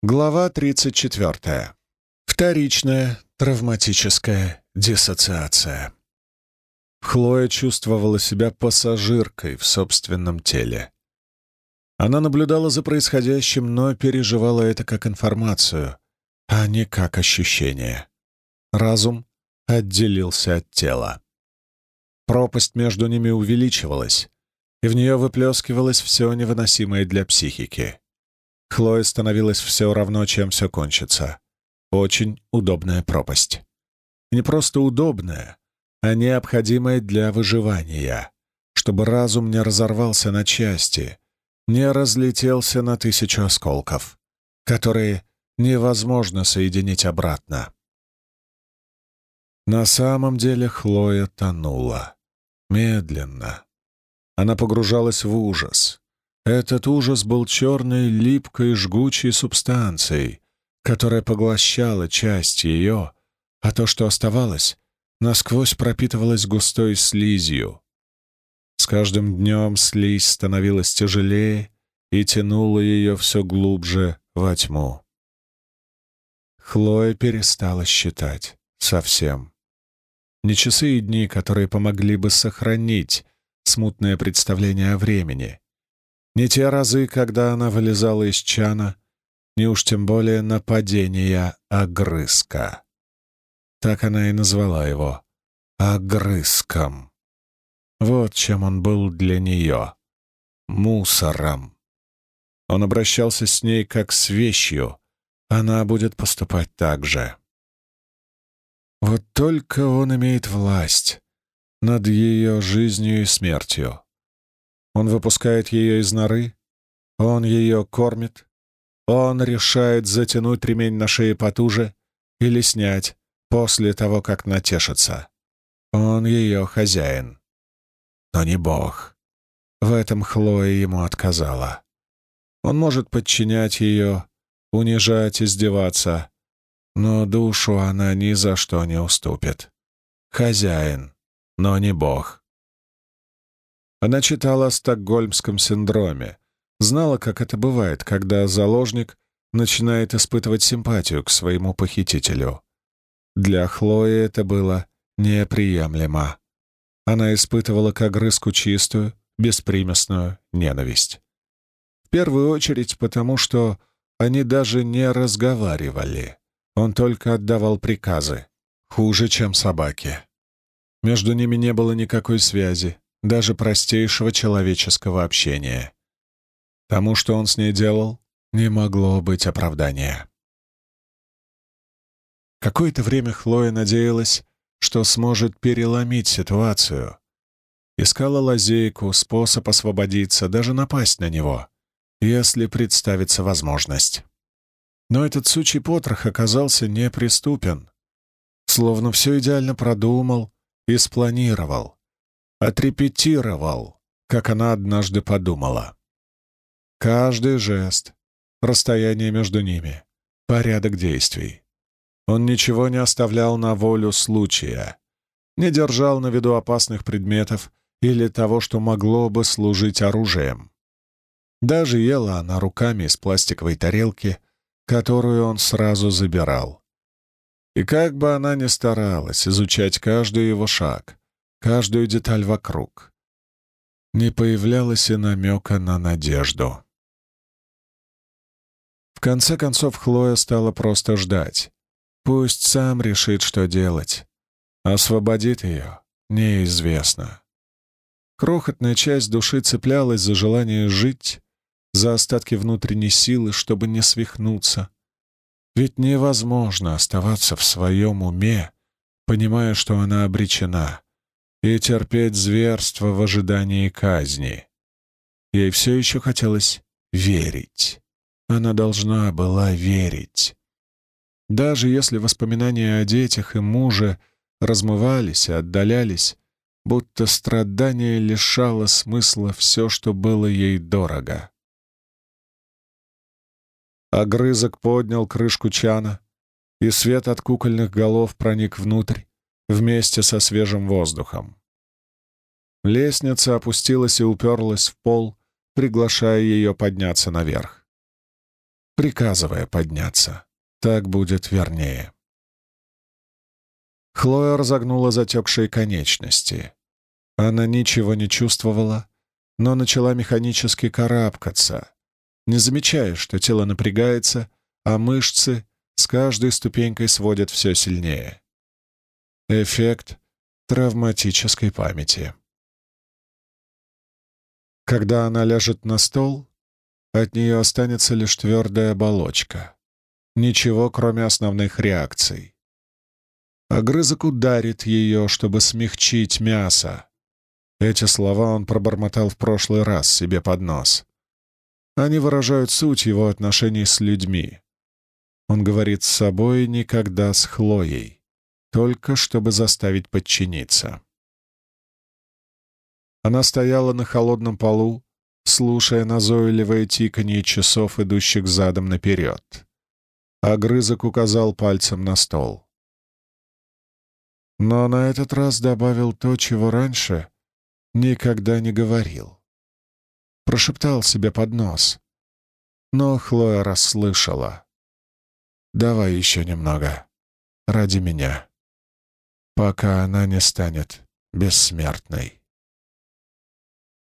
Глава 34. Вторичная травматическая диссоциация. Хлоя чувствовала себя пассажиркой в собственном теле. Она наблюдала за происходящим, но переживала это как информацию, а не как ощущение. Разум отделился от тела. Пропасть между ними увеличивалась, и в нее выплескивалось все невыносимое для психики. Хлое становилось все равно, чем все кончится. Очень удобная пропасть. не просто удобная, а необходимая для выживания, чтобы разум не разорвался на части, не разлетелся на тысячу осколков, которые невозможно соединить обратно. На самом деле Хлоя тонула. Медленно. Она погружалась в ужас, этот ужас был черной, липкой, жгучей субстанцией, которая поглощала часть ее, а то, что оставалось, насквозь пропитывалось густой слизью. С каждым днем слизь становилась тяжелее и тянула ее все глубже во тьму. Хлоя перестала считать. Совсем. Не часы и дни, которые помогли бы сохранить смутное представление о времени. Не те разы, когда она вылезала из чана, не уж тем более нападения огрызка. Так она и назвала его — огрызком. Вот чем он был для нее — мусором. Он обращался с ней как с вещью, она будет поступать так же. Вот только он имеет власть над ее жизнью и смертью. Он выпускает ее из норы, он ее кормит, он решает затянуть ремень на шее потуже или снять после того, как натешится. Он ее хозяин. Но не Бог. В этом Хлоя ему отказала. Он может подчинять ее, унижать, издеваться, но душу она ни за что не уступит. Хозяин, но не Бог. Она читала о стокгольмском синдроме, знала, как это бывает, когда заложник начинает испытывать симпатию к своему похитителю. Для Хлои это было неприемлемо. Она испытывала к огрызку чистую, беспримесную ненависть. В первую очередь потому, что они даже не разговаривали. Он только отдавал приказы. Хуже, чем собаки. Между ними не было никакой связи, даже простейшего человеческого общения. Тому, что он с ней делал, не могло быть оправдания. Какое-то время Хлоя надеялась, что сможет переломить ситуацию. Искала лазейку, способ освободиться, даже напасть на него, если представится возможность. Но этот сучий потрох оказался неприступен. Словно все идеально продумал и спланировал отрепетировал, как она однажды подумала. Каждый жест, расстояние между ними, порядок действий. Он ничего не оставлял на волю случая, не держал на виду опасных предметов или того, что могло бы служить оружием. Даже ела она руками из пластиковой тарелки, которую он сразу забирал. И как бы она ни старалась изучать каждый его шаг, каждую деталь вокруг. Не появлялось и намека на надежду. В конце концов, Хлоя стала просто ждать. Пусть сам решит, что делать. Освободит ее — неизвестно. Крохотная часть души цеплялась за желание жить, за остатки внутренней силы, чтобы не свихнуться. Ведь невозможно оставаться в своем уме, понимая, что она обречена, и терпеть зверство в ожидании казни. Ей все еще хотелось верить. Она должна была верить. Даже если воспоминания о детях и муже размывались и отдалялись, будто страдание лишало смысла все, что было ей дорого. Огрызок поднял крышку чана, и свет от кукольных голов проник внутрь, вместе со свежим воздухом. Лестница опустилась и уперлась в пол, приглашая ее подняться наверх. приказывая подняться. Так будет вернее. Хлоя разогнула затекшие конечности. Она ничего не чувствовала, но начала механически карабкаться, не замечая, что тело напрягается, а мышцы с каждой ступенькой сводят все сильнее. Эффект травматической памяти. Когда она ляжет на стол, от нее останется лишь твердая оболочка. Ничего, кроме основных реакций. Огрызок ударит ее, чтобы смягчить мясо. Эти слова он пробормотал в прошлый раз себе под нос. Они выражают суть его отношений с людьми. Он говорит с собой никогда с Хлоей, только чтобы заставить подчиниться. Она стояла на холодном полу, слушая назойливое тиканье часов, идущих задом наперед. Огрызок указал пальцем на стол. Но на этот раз добавил то, чего раньше никогда не говорил. Прошептал себе под нос. Но Хлоя расслышала. «Давай еще немного. Ради меня. Пока она не станет бессмертной».